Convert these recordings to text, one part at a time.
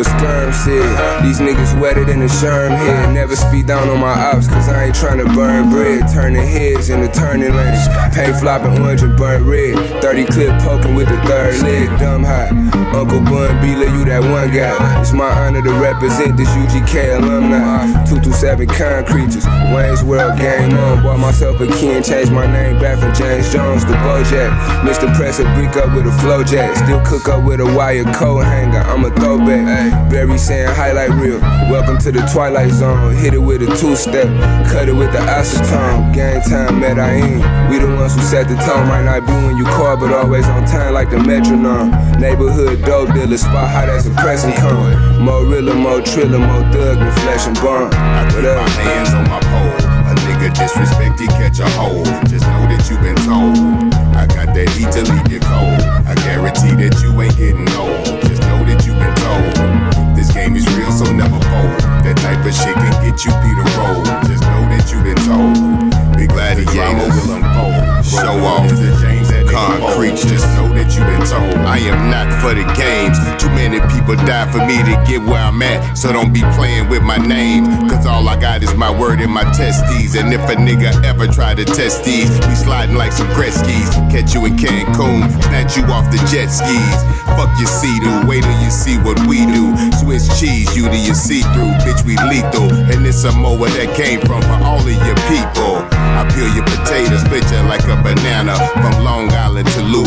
what Skirm said. These niggas wetter than a sherm head. Never speed down on my ops, cause I ain't tryna burn bread. Turning heads into turning lanes. Paint flopping orange and burnt red. 30 clip poking with the third leg. Dumb hot. Uncle Bun B, Beeler, you that one guy. It's my honor to represent this UGK alumni. 227 concreatures. Wayne's World game on. Bought myself a key and changed my name back from James Jones to Bojack. Mr. Presser, brick up with a flow jack. Still cook up with a wire coat hanger. I'm a throwback. Barry saying highlight reel. Welcome to the Twilight Zone. Hit it with a two step. Cut it with the acetone. Gang time, Medellin. We the ones who set the tone. Might not be when you call, but always on time like the metronome. Neighborhood dope dealer. Spot hot as a pressing cone. More realer, more triller, more thug than flesh and bone. I put my hands on my pole. A nigga disrespect, he catch a hold. Just know Just know that you been told. I am not for the games. Too many people die for me to get where I'm at. So don't be playing with my name. Cause all I got is my word and my testes. And if a nigga ever try to test these, we sliding like some Gretzky's. Catch you in Cancun, snatch you off the jet skis. Fuck your Sea-Doo, wait till you see what we do. Swiss cheese, you to your see-through, bitch, we lethal. And it's a mower that came from for all of your people. I peel your potatoes, you like a banana. From Long Island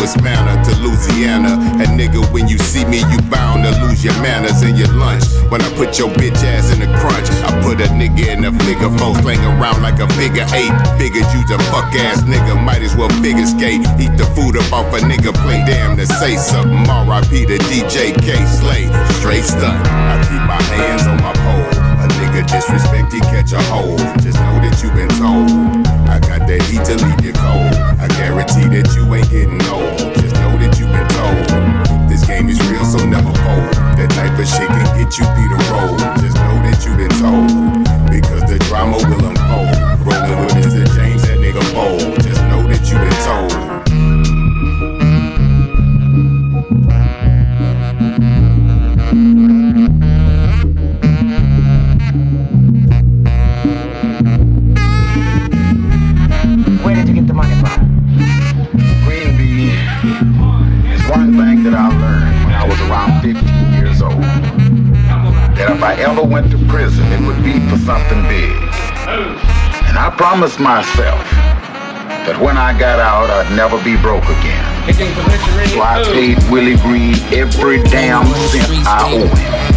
Louis to Louisiana. And nigga, when you see me, you bound to lose your manners and your lunch. When I put your bitch ass in a crunch, I put a nigga in a figure four, slang around like a figure eight. Figured you's a fuck ass nigga, might as well figure skate. Eat the food up off a nigga plate, damn to say something. R.I.P. to DJ Kay Slay, straight stunt. I keep my hands on my pole. A nigga disrespect, he catch a hold. Type can get you Peter Roll. Just I ever went to prison, it would be for something big. And I promised myself that when I got out, I'd never be broke again. So I paid Willie Green every damn cent I owe him.